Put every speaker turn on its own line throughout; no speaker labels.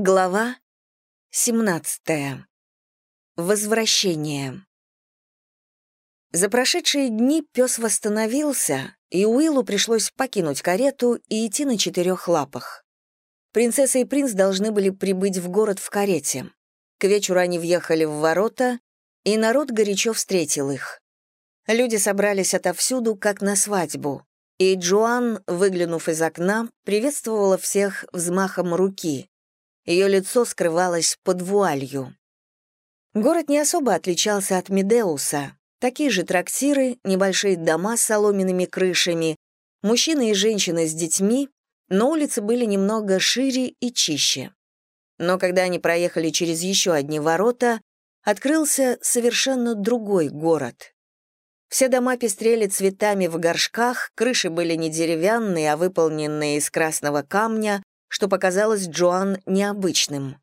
Глава 17. Возвращение. За прошедшие дни пес восстановился, и Уиллу пришлось покинуть карету и идти на четырех лапах. Принцесса и принц должны были прибыть в город в карете. К вечеру они въехали в ворота, и народ горячо встретил их. Люди собрались отовсюду, как на свадьбу, и Джоан, выглянув из окна, приветствовала всех взмахом руки, ее лицо скрывалось под вуалью. Город не особо отличался от Медеуса. Такие же трактиры, небольшие дома с соломенными крышами, мужчины и женщины с детьми, но улицы были немного шире и чище. Но когда они проехали через еще одни ворота, открылся совершенно другой город. Все дома пестрели цветами в горшках, крыши были не деревянные, а выполненные из красного камня, что показалось Джоан необычным.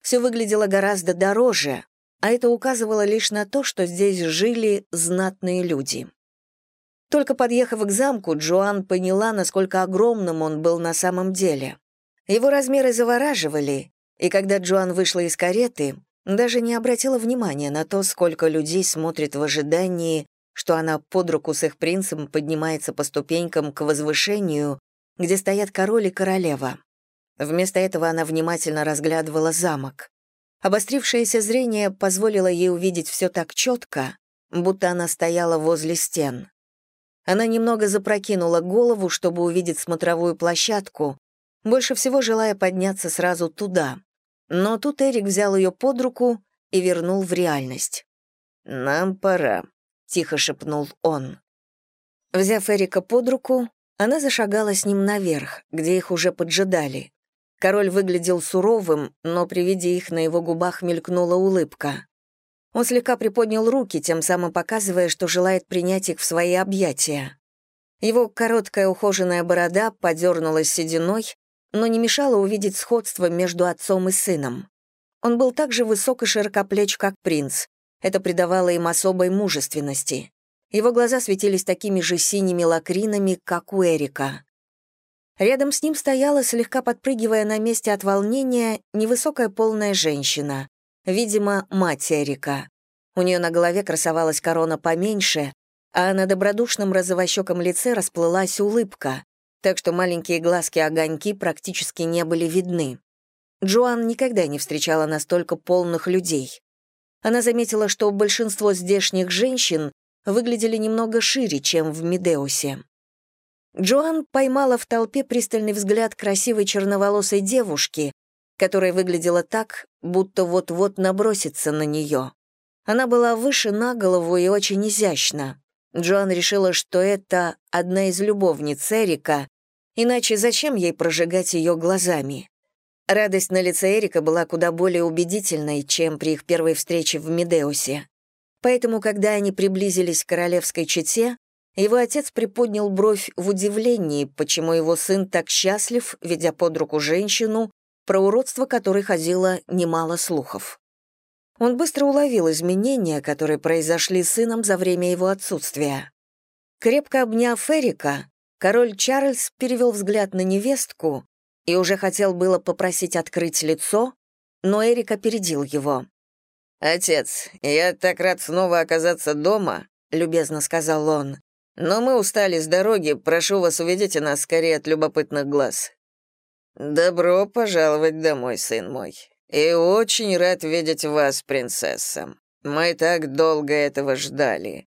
Все выглядело гораздо дороже, а это указывало лишь на то, что здесь жили знатные люди. Только подъехав к замку, Джоан поняла, насколько огромным он был на самом деле. Его размеры завораживали, и когда Джоан вышла из кареты, даже не обратила внимания на то, сколько людей смотрит в ожидании, что она под руку с их принцем поднимается по ступенькам к возвышению, где стоят король и королева. Вместо этого она внимательно разглядывала замок. Обострившееся зрение позволило ей увидеть все так четко, будто она стояла возле стен. Она немного запрокинула голову, чтобы увидеть смотровую площадку, больше всего желая подняться сразу туда. Но тут Эрик взял ее под руку и вернул в реальность. «Нам пора», — тихо шепнул он. Взяв Эрика под руку, она зашагала с ним наверх, где их уже поджидали. Король выглядел суровым, но при виде их на его губах мелькнула улыбка. Он слегка приподнял руки, тем самым показывая, что желает принять их в свои объятия. Его короткая ухоженная борода подернулась сединой, но не мешала увидеть сходство между отцом и сыном. Он был так же высок и широкоплеч, как принц. Это придавало им особой мужественности. Его глаза светились такими же синими лакринами, как у Эрика. Рядом с ним стояла, слегка подпрыгивая на месте от волнения, невысокая полная женщина, видимо, мать Эрика. У нее на голове красовалась корона поменьше, а на добродушном розовощеком лице расплылась улыбка, так что маленькие глазки-огоньки практически не были видны. Джоан никогда не встречала настолько полных людей. Она заметила, что большинство здешних женщин выглядели немного шире, чем в Медеусе. Джоан поймала в толпе пристальный взгляд красивой черноволосой девушки, которая выглядела так, будто вот-вот набросится на нее. Она была выше на голову и очень изящна. Джоан решила, что это одна из любовниц Эрика, иначе зачем ей прожигать ее глазами? Радость на лице Эрика была куда более убедительной, чем при их первой встрече в Медеусе. Поэтому, когда они приблизились к королевской чете, его отец приподнял бровь в удивлении, почему его сын так счастлив, ведя под руку женщину, про уродство которой ходило немало слухов. Он быстро уловил изменения, которые произошли с сыном за время его отсутствия. Крепко обняв Эрика, король Чарльз перевел взгляд на невестку и уже хотел было попросить открыть лицо, но Эрик опередил его. «Отец, я так рад снова оказаться дома», — любезно сказал он. Но мы устали с дороги, прошу вас, уведите нас скорее от любопытных глаз». «Добро пожаловать домой, сын мой. И очень рад видеть вас, принцесса. Мы так долго этого ждали.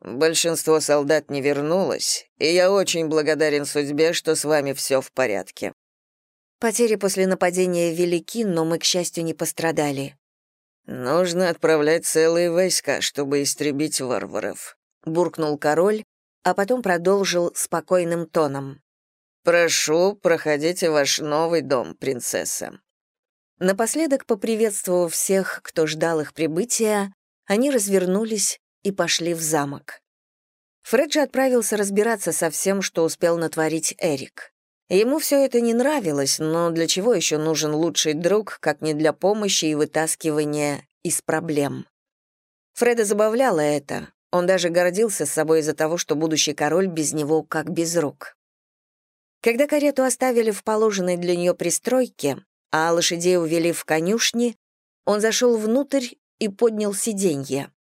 Большинство солдат не вернулось, и я очень благодарен судьбе, что с вами все в порядке». Потери после нападения велики, но мы, к счастью, не пострадали. «Нужно отправлять целые войска, чтобы истребить варваров», — буркнул король, а потом продолжил спокойным тоном. «Прошу, проходите ваш новый дом, принцесса». Напоследок, поприветствовав всех, кто ждал их прибытия, они развернулись и пошли в замок. Фреджи отправился разбираться со всем, что успел натворить Эрик. Ему все это не нравилось, но для чего еще нужен лучший друг, как не для помощи и вытаскивания из проблем? Фреда забавляло это. Он даже гордился собой из-за того, что будущий король без него как без рук. Когда карету оставили в положенной для нее пристройке, а лошадей увели в конюшни, он зашел внутрь и поднял сиденье.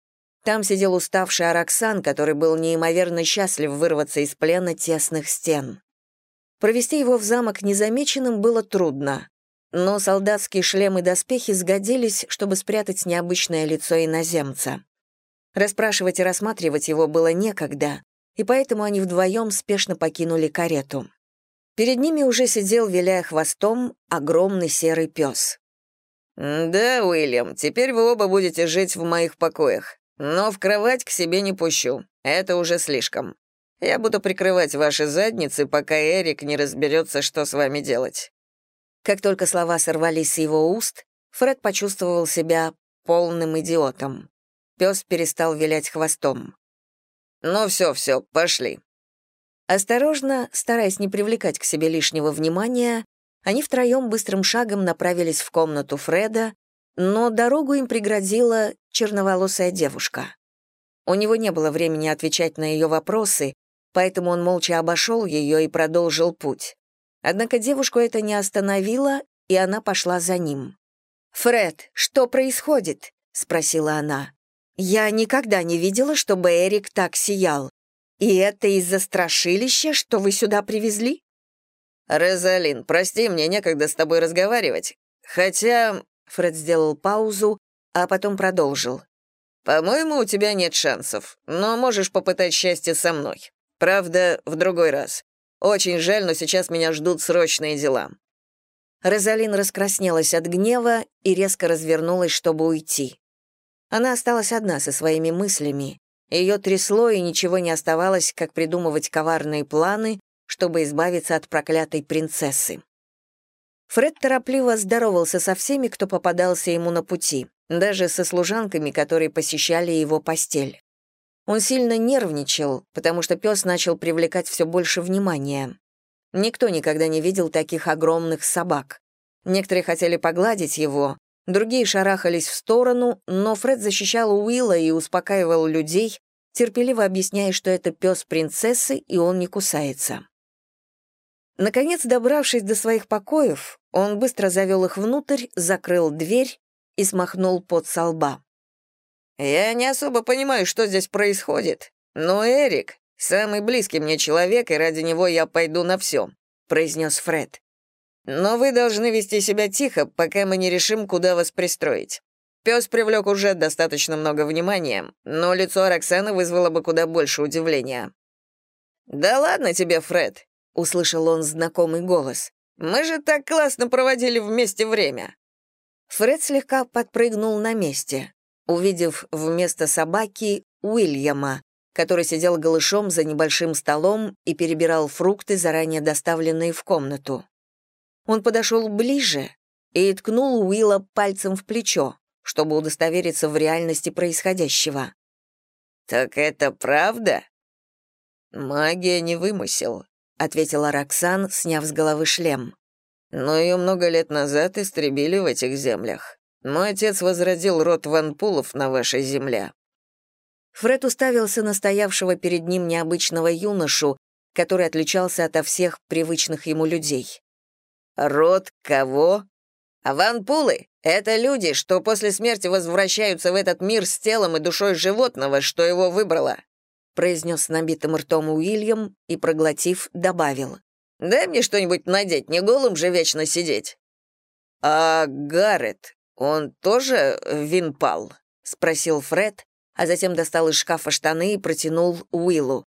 Там сидел уставший Араксан, который был неимоверно счастлив вырваться из плена тесных стен. Провести его в замок незамеченным было трудно, но солдатские шлемы и доспехи сгодились, чтобы спрятать необычное лицо иноземца. Расспрашивать и рассматривать его было некогда, и поэтому они вдвоем спешно покинули карету. Перед ними уже сидел, виляя хвостом, огромный серый пес.
«Да, Уильям, теперь вы оба будете жить в моих покоях, но в кровать к себе не пущу, это уже слишком. Я буду прикрывать ваши задницы, пока Эрик не разберется, что с вами делать».
Как только слова сорвались с его уст, Фред почувствовал себя полным идиотом. Пес перестал вилять хвостом.
«Ну все, все, пошли».
Осторожно, стараясь не привлекать к себе лишнего внимания, они втроем быстрым шагом направились в комнату Фреда, но дорогу им преградила черноволосая девушка. У него не было времени отвечать на ее вопросы, поэтому он молча обошел ее и продолжил путь. Однако девушку это не остановило, и она пошла за ним. «Фред, что происходит?» — спросила она. «Я никогда не видела, чтобы Эрик так сиял. И это из-за страшилища, что вы сюда привезли?»
«Розалин, прости, мне некогда с тобой разговаривать. Хотя...» Фред сделал паузу, а потом продолжил. «По-моему, у тебя нет шансов, но можешь попытать счастье со мной. Правда, в другой раз. Очень жаль, но сейчас меня ждут срочные дела».
Розалин раскраснелась от гнева и резко развернулась, чтобы уйти. Она осталась одна со своими мыслями. Ее трясло, и ничего не оставалось, как придумывать коварные планы, чтобы избавиться от проклятой принцессы. Фред торопливо здоровался со всеми, кто попадался ему на пути, даже со служанками, которые посещали его постель. Он сильно нервничал, потому что пес начал привлекать все больше внимания. Никто никогда не видел таких огромных собак. Некоторые хотели погладить его, другие шарахались в сторону, но Фред защищал Уилла и успокаивал людей, терпеливо объясняя, что это пес принцессы, и он не кусается. Наконец, добравшись до своих покоев, он быстро завел их внутрь, закрыл дверь и смахнул пот со лба.
«Я не особо понимаю, что здесь происходит, но Эрик — самый близкий мне человек, и ради него я пойду на все», — произнес Фред. «Но вы должны вести себя тихо, пока мы не решим, куда вас пристроить. Пес привлек уже достаточно много внимания, но лицо Роксаны вызвало бы куда больше удивления». «Да ладно тебе, Фред», — услышал он знакомый голос. «Мы же так классно проводили вместе время».
Фред слегка подпрыгнул на месте увидев вместо собаки Уильяма, который сидел голышом за небольшим столом и перебирал фрукты, заранее доставленные в комнату. Он подошел ближе и ткнул Уилла пальцем в плечо, чтобы удостовериться в реальности происходящего.
«Так это правда?»
«Магия не вымысел», — ответила Роксан, сняв с головы шлем.
«Но ее много лет назад истребили в этих землях. Мой отец возродил род ванпулов на вашей земле».
Фред уставился на стоявшего перед ним необычного юношу, который отличался ото всех привычных ему людей.
«Род кого?» «Ванпулы — это люди, что после смерти возвращаются в этот мир с телом и душой животного, что его выбрало», произнес с набитым ртом Уильям и, проглотив, добавил. «Дай мне что-нибудь надеть, не голым же вечно сидеть». «А Гаррет, «Он тоже винпал?» — спросил Фред, а затем достал из шкафа штаны и протянул Уиллу.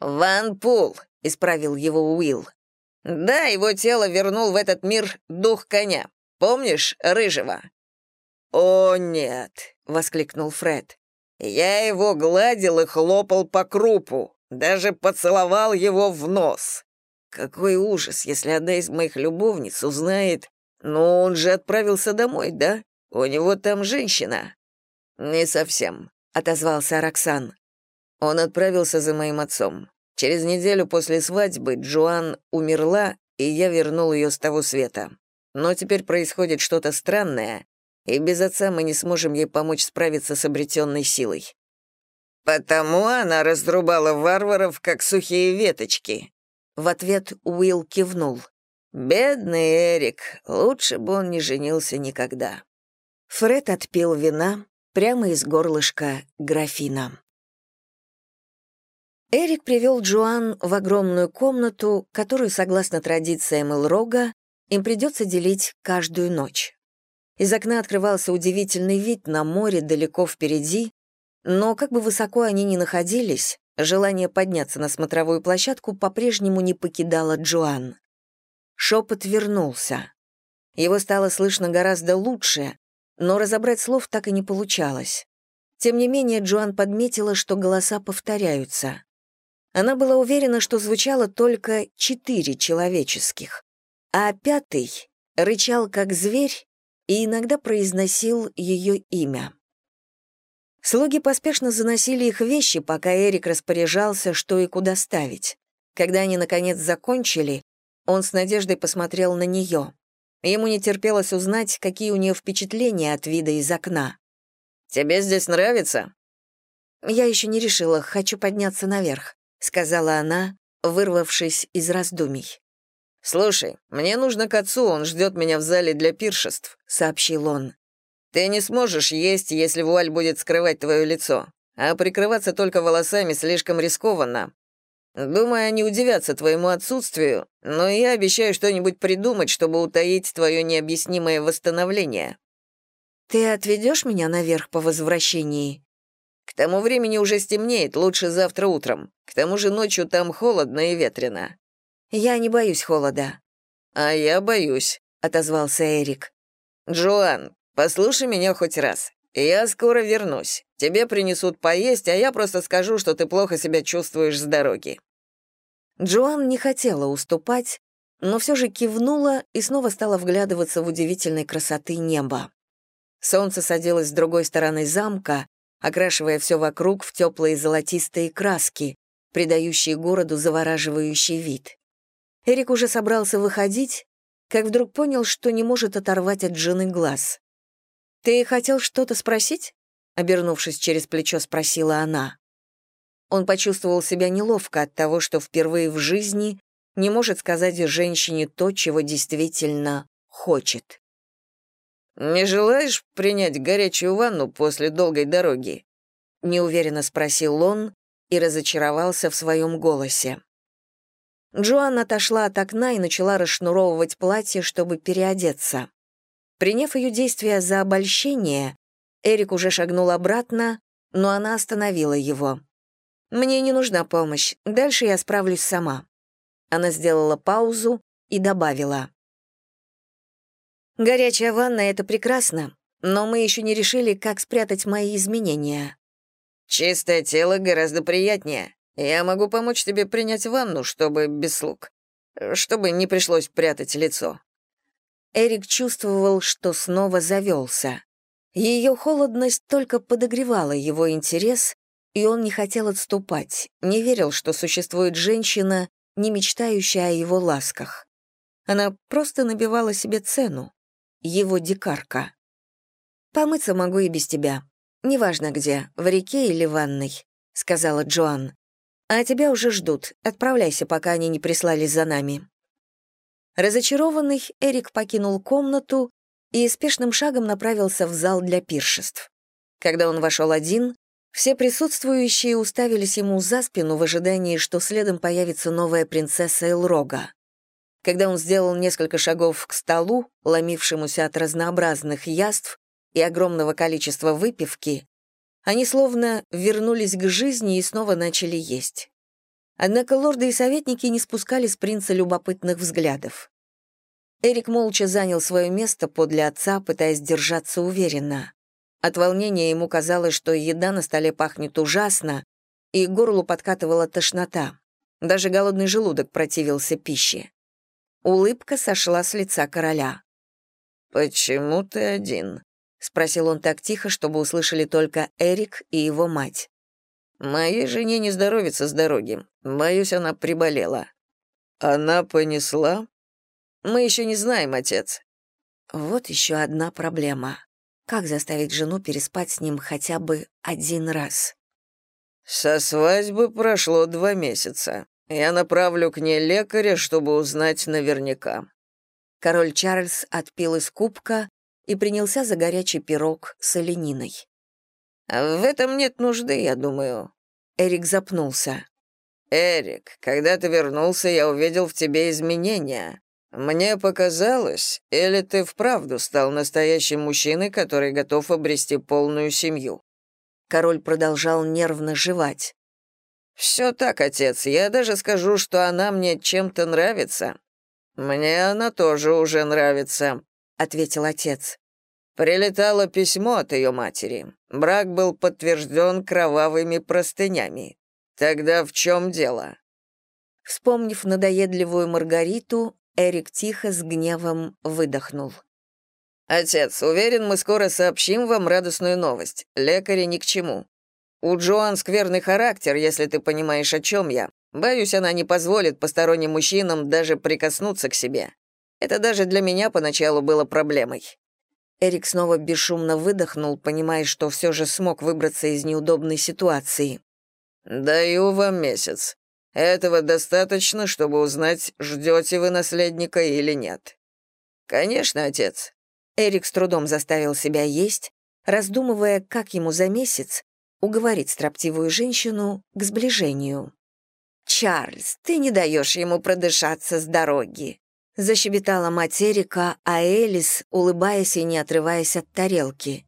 «Ван Пул», — исправил его Уилл. «Да, его тело вернул в этот мир дух коня. Помнишь, рыжего?» «О, нет», — воскликнул Фред. «Я его гладил и хлопал по крупу, даже поцеловал его в нос. Какой ужас, если одна из моих любовниц узнает, «Ну, он же отправился домой, да? У него там женщина». «Не совсем», — отозвался Роксан. Он отправился за моим отцом. Через неделю после свадьбы Джоан умерла, и я вернул ее с того света. Но теперь происходит что-то странное, и без отца мы не сможем ей помочь справиться с обретенной силой. «Потому она разрубала варваров, как сухие веточки». В ответ Уилл кивнул. Бедный Эрик, лучше бы он не женился никогда.
Фред отпил вина прямо из горлышка графина. Эрик привел Джоан в огромную комнату, которую, согласно традициям Элрога, им придется делить каждую ночь. Из окна открывался удивительный вид на море далеко впереди, но как бы высоко они ни находились, желание подняться на смотровую площадку по-прежнему не покидало Джоан. Шепот вернулся. Его стало слышно гораздо лучше, но разобрать слов так и не получалось. Тем не менее, Джоан подметила, что голоса повторяются. Она была уверена, что звучало только четыре человеческих, а пятый рычал как зверь и иногда произносил ее имя. Слуги поспешно заносили их вещи, пока Эрик распоряжался, что и куда ставить. Когда они, наконец, закончили, он с надеждой посмотрел на нее. Ему не терпелось узнать, какие у нее впечатления от вида из окна.
«Тебе здесь нравится?»
«Я еще не решила, хочу подняться наверх», — сказала она, вырвавшись из раздумий.
«Слушай, мне нужно к отцу, он ждет меня в зале для пиршеств», — сообщил он. «Ты не сможешь есть, если вуаль будет скрывать твое лицо, а прикрываться только волосами слишком рискованно. Думаю, они удивятся твоему отсутствию, но я обещаю что-нибудь придумать, чтобы утаить твое необъяснимое восстановление».
«Ты отведешь меня наверх по возвращении?»
«К тому времени уже стемнеет, лучше завтра утром. К тому же ночью там холодно и ветрено.
«Я не боюсь холода».
«А я боюсь», — отозвался Эрик. «Джоан, послушай меня хоть раз. Я скоро вернусь. Тебе принесут поесть, а я просто скажу, что ты плохо себя чувствуешь с дороги».
Джоан не хотела уступать, но все же кивнула и снова стала вглядываться в удивительной красоты неба. Солнце садилось с другой стороны замка, окрашивая все вокруг в теплые золотистые краски, придающие городу завораживающий вид. Эрик уже собрался выходить, как вдруг понял, что не может оторвать от жены глаз. «Ты хотел что-то спросить?» — обернувшись через плечо, спросила она. Он почувствовал себя неловко от того, что впервые в жизни не может сказать женщине то, чего действительно хочет.
«Не желаешь принять горячую ванну после долгой дороги?»
— неуверенно спросил он и разочаровался в своем голосе. Джоан отошла от окна и начала расшнуровывать платье, чтобы переодеться. Приняв ее действия за обольщение, Эрик уже шагнул обратно, но она остановила его. «Мне не нужна помощь, дальше я справлюсь сама». Она сделала паузу и добавила. «Горячая ванна — это прекрасно, но мы еще не решили, как спрятать мои изменения».
«Чистое тело гораздо приятнее», я могу помочь тебе принять ванну, чтобы без слуг. Чтобы не пришлось прятать лицо».
Эрик чувствовал, что снова завелся. Ее холодность только подогревала его интерес, и он не хотел отступать, не верил, что существует женщина, не мечтающая о его ласках. Она просто набивала себе цену. Его дикарка. «Помыться могу и без тебя. Неважно где, в реке или ванной», — сказала Джоан. А тебя уже ждут. Отправляйся, пока они не прислали за нами». Разочарованный, Эрик покинул комнату и спешным шагом направился в зал для пиршеств. Когда он вошел один, все присутствующие уставились ему за спину в ожидании, что следом появится новая принцесса Элрога. Когда он сделал несколько шагов к столу, ломившемуся от разнообразных яств и огромного количества выпивки, они словно вернулись к жизни и снова начали есть. Однако лорды и советники не спускали с принца любопытных взглядов. Эрик молча занял свое место подле отца, пытаясь держаться уверенно. От волнения ему казалось, что еда на столе пахнет ужасно, и горлу подкатывала тошнота. Даже голодный желудок противился пище. Улыбка сошла с лица короля.
«Почему ты один?»
— спросил он так тихо, чтобы услышали только Эрик и его мать.
«Моей жене не здоровится с дороги. Боюсь, она приболела». «Она понесла?» «Мы еще не знаем, отец».
Вот еще одна проблема. Как заставить жену переспать с ним хотя бы один раз?
«Со свадьбы прошло два месяца. Я направлю к ней лекаря, чтобы узнать наверняка.
Король Чарльз отпил из кубка и принялся за горячий пирог с олениной.
«В этом нет нужды, я думаю».
Эрик запнулся.
«Эрик, когда ты вернулся, я увидел в тебе изменения. Мне показалось, или ты вправду стал настоящим мужчиной, который готов обрести полную семью?»
Король продолжал нервно жевать.
«Все так, отец, я даже скажу, что она мне чем-то нравится». «Мне она тоже уже нравится», — ответил отец. Прилетало письмо от ее матери. Брак был подтвержден кровавыми простынями. Тогда в чем дело?
Вспомнив надоедливую Маргариту, Эрик тихо с гневом выдохнул.
«Отец, уверен, мы скоро сообщим вам радостную новость. Лекари ни к чему. У Джоан скверный характер, если ты понимаешь, о чем я. Боюсь, она не позволит посторонним мужчинам даже прикоснуться к себе. Это даже для меня поначалу было проблемой.
Эрик снова бесшумно выдохнул, понимая, что все же смог выбраться из неудобной ситуации.
«Даю вам месяц. Этого достаточно, чтобы узнать, ждете вы наследника или нет». «Конечно, отец».
Эрик с трудом заставил себя есть, раздумывая, как ему за месяц уговорить строптивую женщину к сближению. «Чарльз, ты не даешь ему продышаться с дороги», защебетала мать Эрика, а Элис, улыбаясь и не отрываясь от тарелки.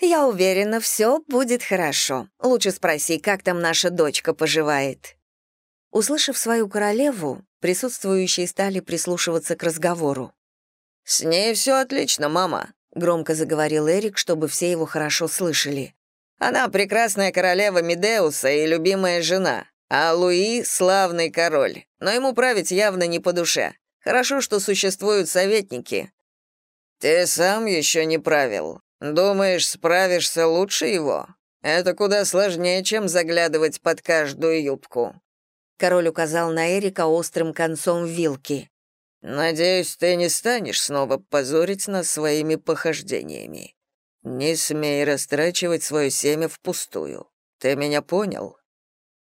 «Я уверена, все будет хорошо. Лучше спроси, как там наша дочка поживает». Услышав свою королеву, присутствующие стали прислушиваться к разговору.
«С ней все отлично, мама», — громко заговорил Эрик, чтобы все его хорошо слышали. «Она прекрасная королева Медеуса и любимая жена, а Луи — славный король, но ему править явно не по душе. Хорошо, что существуют советники. Ты сам еще не правил. Думаешь, справишься лучше его? Это куда сложнее, чем заглядывать под каждую юбку.
Король указал на Эрика острым концом вилки.
Надеюсь, ты не станешь снова позорить нас своими похождениями. Не смей растрачивать свое семя впустую. Ты меня понял?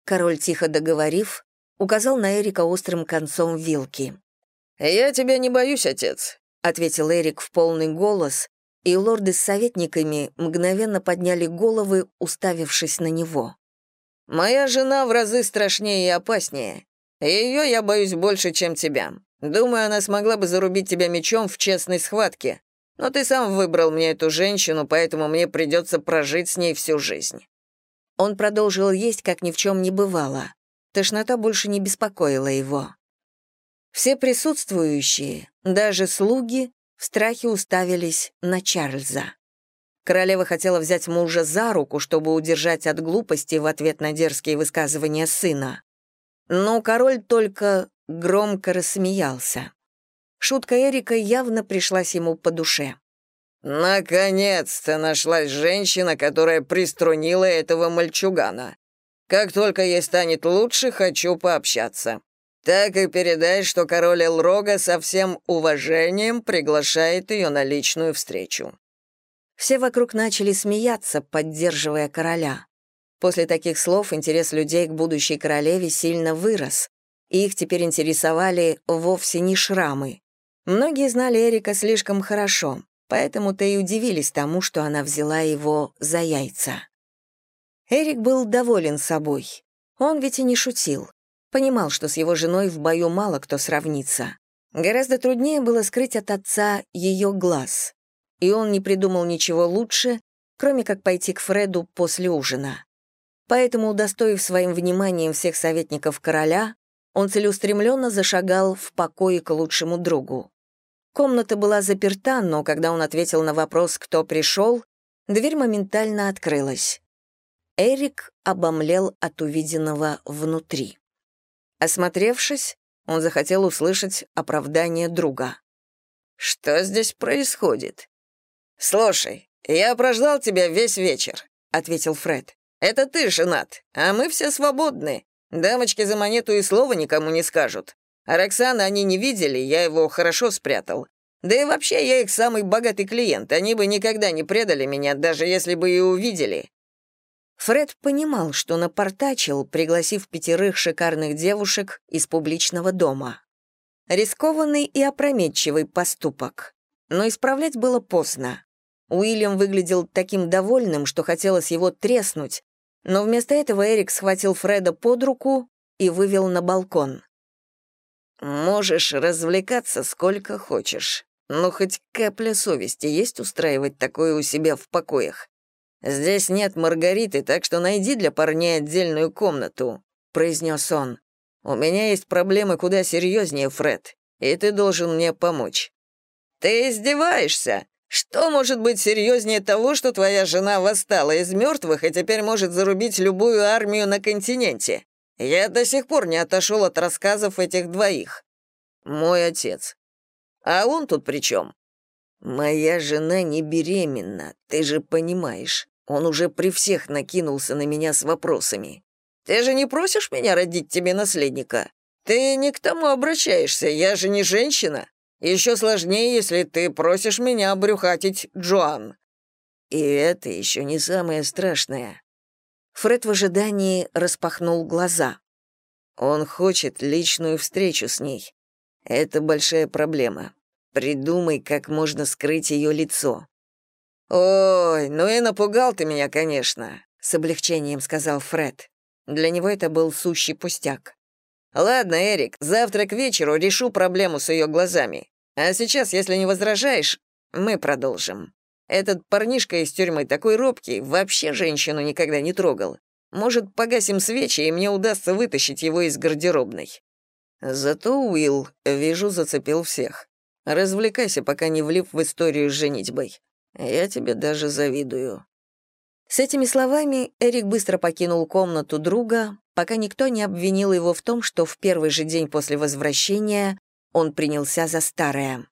Король, тихо договорив, указал на Эрика острым концом вилки.
«Я тебя не боюсь, отец», — ответил Эрик в полный голос, и лорды с советниками мгновенно подняли головы, уставившись на него. «Моя жена в разы страшнее и опаснее. Ее я боюсь больше, чем тебя. Думаю, она смогла бы зарубить тебя мечом в честной схватке. Но ты сам выбрал мне эту женщину, поэтому мне придется прожить с ней всю жизнь».
Он продолжил есть, как ни в чем не бывало. Тошнота больше не беспокоила его. Все присутствующие, даже слуги, в страхе уставились на Чарльза. Королева хотела взять мужа за руку, чтобы удержать от глупости в ответ на дерзкие высказывания сына. Но король только громко рассмеялся. Шутка Эрика явно пришлась ему по душе.
«Наконец-то нашлась женщина, которая приструнила этого мальчугана. Как только ей станет лучше, хочу пообщаться. Так и передай, что король Элрога со всем уважением приглашает ее на личную встречу».
Все вокруг начали смеяться, поддерживая короля. После таких слов интерес людей к будущей королеве сильно вырос, и их теперь интересовали вовсе не шрамы. Многие знали Эрика слишком хорошо, поэтому-то и удивились тому, что она взяла его за яйца. Эрик был доволен собой. Он ведь и не шутил. Понимал, что с его женой в бою мало кто сравнится. Гораздо труднее было скрыть от отца ее глаз. И он не придумал ничего лучше, кроме как пойти к Фреду после ужина. Поэтому, удостоив своим вниманием всех советников короля, он целеустремленно зашагал в покое к лучшему другу. Комната была заперта, но когда он ответил на вопрос, кто пришел, дверь моментально открылась. Эрик обомлел от увиденного внутри. Осмотревшись, он захотел услышать оправдание друга.
«Что здесь происходит?» «Слушай, я прождал тебя весь вечер», — ответил Фред. «Это ты женат, а мы все свободны. Дамочки за монету и слова никому не скажут. А Роксана они не видели, я его хорошо спрятал. Да и вообще я их самый богатый клиент, они бы никогда не предали меня, даже если бы и увидели.
Фред понимал, что напортачил, пригласив пятерых шикарных девушек из публичного дома. Рискованный и опрометчивый поступок. Но исправлять было поздно. Уильям выглядел таким довольным, что хотелось его треснуть, но вместо этого Эрик схватил Фреда под руку и вывел на балкон. «Можешь развлекаться сколько хочешь, но хоть капля совести есть устраивать такое у себя в покоях. Здесь нет Маргариты, так что найди для парней отдельную комнату», — произнес он. «У меня есть проблемы куда серьезнее, Фред, и ты должен мне помочь». «Ты издеваешься? Что может быть серьезнее того, что твоя жена восстала из мертвых и теперь может зарубить любую армию на континенте? Я до сих пор не отошел от рассказов этих двоих. Мой отец. А он тут при чем? Моя жена не беременна, ты же понимаешь. Он уже при всех накинулся на меня с вопросами. Ты же не просишь меня родить тебе наследника? Ты не к тому обращаешься, я же не женщина. Еще сложнее, если ты просишь меня обрюхатить Джоан. И это еще не самое страшное. Фред в ожидании распахнул глаза. Он хочет личную встречу с ней. Это большая проблема. Придумай, как можно скрыть ее лицо. «Ой, ну и напугал ты меня, конечно», — с облегчением сказал Фред. Для него это был сущий пустяк. «Ладно, Эрик, завтра к вечеру решу проблему с ее глазами. А сейчас, если не возражаешь, мы продолжим». Этот парнишка из тюрьмы такой робкий, вообще женщину никогда не трогал. Может, погасим свечи, и мне удастся вытащить его из гардеробной. Зато Уилл, вижу, зацепил всех. Развлекайся, пока не влип в историю с женитьбой. Я тебе даже завидую». С этими словами Эрик быстро покинул комнату друга, пока никто не обвинил его в том, что в первый же день после возвращения он принялся за старое.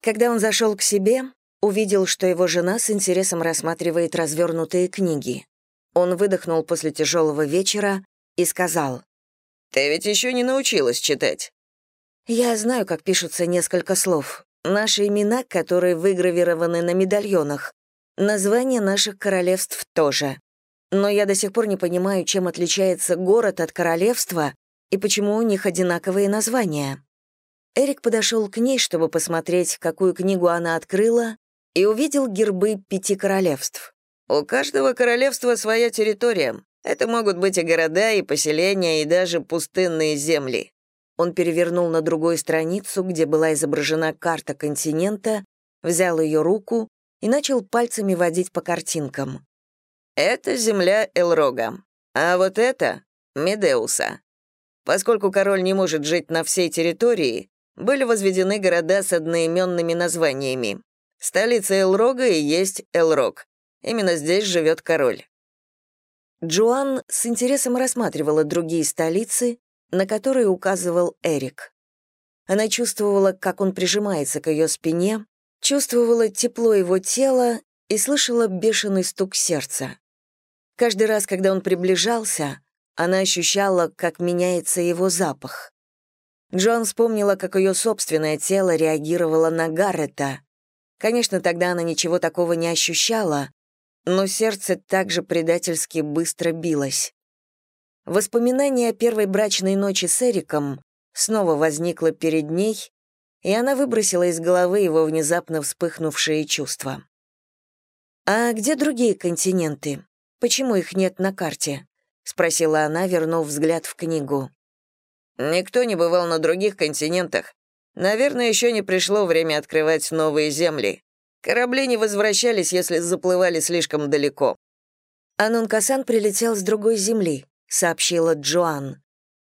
Когда он зашел к себе, Увидел, что его жена с интересом рассматривает развернутые книги. Он выдохнул после тяжелого вечера и сказал, «Ты ведь еще не научилась читать». «Я знаю, как пишутся несколько слов. Наши имена, которые выгравированы на медальонах. Названия наших королевств тоже. Но я до сих пор не понимаю, чем отличается город от королевства и почему у них одинаковые названия». Эрик подошел к ней, чтобы посмотреть, какую книгу она открыла, и увидел гербы пяти королевств. У каждого королевства своя территория. Это могут быть и города, и поселения, и даже пустынные земли. Он перевернул на другую страницу, где была изображена карта континента, взял ее руку и начал пальцами водить по картинкам. Это земля Элрога, а вот это — Медеуса. Поскольку король не может жить на всей территории, были возведены города с одноименными названиями. Столица Элрога и есть Элрог. Именно здесь живет король. Джоан с интересом рассматривала другие столицы, на которые указывал Эрик. Она чувствовала, как он прижимается к ее спине, чувствовала тепло его тела и слышала бешеный стук сердца. Каждый раз, когда он приближался, она ощущала, как меняется его запах. Джоан вспомнила, как ее собственное тело реагировало на Гаррета, Конечно, тогда она ничего такого не ощущала, но сердце также предательски быстро билось. Воспоминание о первой брачной ночи с Эриком снова возникло перед ней, и она выбросила из головы его внезапно вспыхнувшие чувства. «А где другие континенты? Почему их нет на карте?» — спросила она, вернув взгляд в книгу. «Никто не бывал на других континентах. Наверное, еще не пришло время открывать новые земли. Корабли не возвращались, если заплывали слишком далеко. «Анункасан прилетел с другой земли», — сообщила Джоан.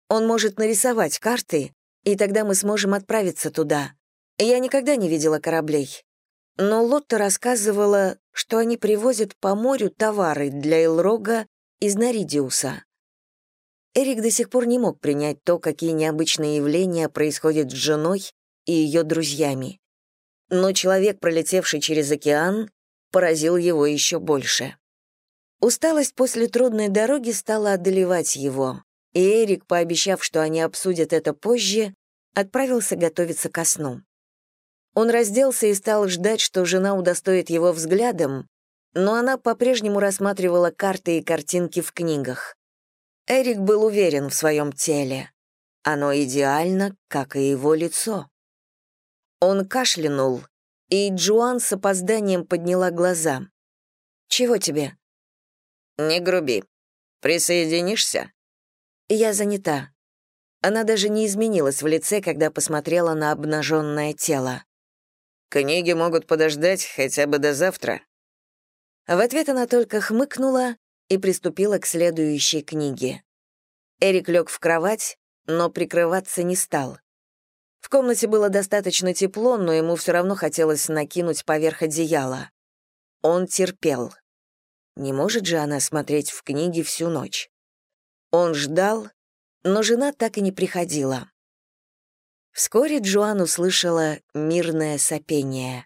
«Он может нарисовать карты, и тогда мы сможем отправиться туда. Я никогда не видела кораблей. Но Лотта рассказывала, что они привозят по морю товары для Элрога из Наридиуса. Эрик до сих пор не мог принять то, какие необычные явления происходят с женой и ее друзьями. Но человек, пролетевший через океан, поразил его еще больше. Усталость после трудной дороги стала одолевать его, и Эрик, пообещав, что они обсудят это позже, отправился готовиться ко сну. Он разделся и стал ждать, что жена удостоит его взглядом, но она по-прежнему рассматривала карты и картинки в книгах. Эрик был уверен в своем теле. Оно идеально, как и его лицо. Он кашлянул, и Джоан с опозданием подняла глаза. «Чего тебе?»
«Не груби. Присоединишься?»
«Я занята». Она даже не изменилась в лице, когда посмотрела на обнаженное тело.
«Книги могут подождать хотя бы до завтра».
В ответ она только хмыкнула и приступила к следующей книге. Эрик лег в кровать, но прикрываться не стал. В комнате было достаточно тепло, но ему все равно хотелось накинуть поверх одеяла. Он терпел. Не может же она смотреть в книги всю ночь. Он ждал, но жена так и не приходила. Вскоре Джоан услышала мирное сопение.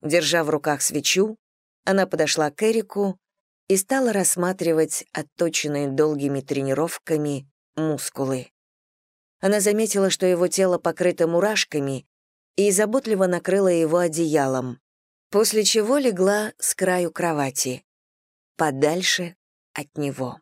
Держа в руках свечу, она подошла к Эрику и стала рассматривать отточенные долгими тренировками мускулы. Она заметила, что его тело покрыто мурашками, и заботливо накрыла его одеялом, после чего легла с краю кровати, подальше от него.